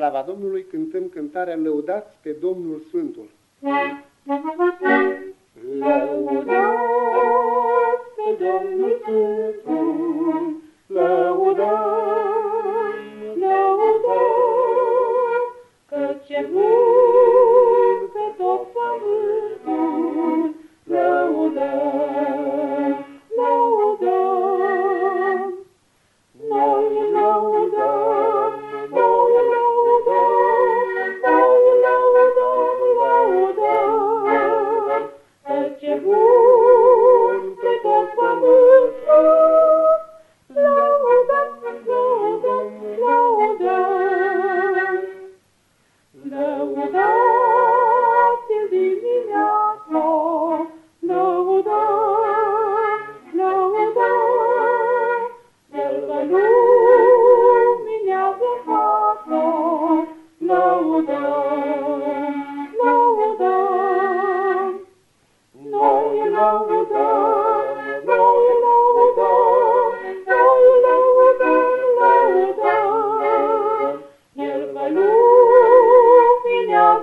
slava Domnului cântăm cântarea Lăudați pe Domnul Sfântul. Thank you.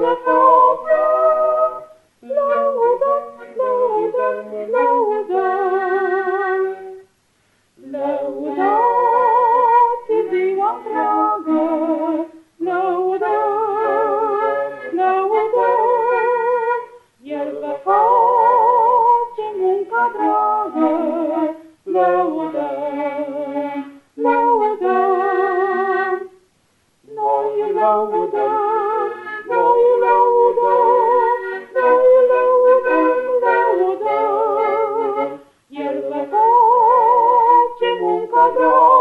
beautiful. Senhor.